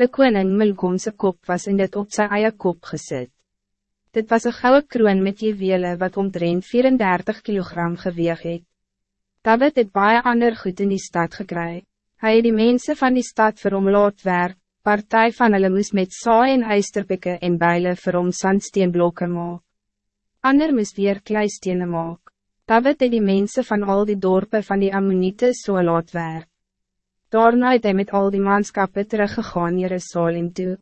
Le koning Milkomse kop was in dit op sy eie kop gezet. Dit was een gouden kroon met juwele wat omtrent 34 kilogram geweeg het. David het baie ander goed in die stad gekry. Hij het die mensen van die stad vir hom laat werk, partij van hulle moes met saai en eisterpikke en bijlen vir hom sandsteenblokke maak. Ander moes weer kleistene maak. David het die mensen van al die dorpen van die Ammoniete so laat werk. Daarna het hy met al die manskappe teruggegaan Jerusalem toe.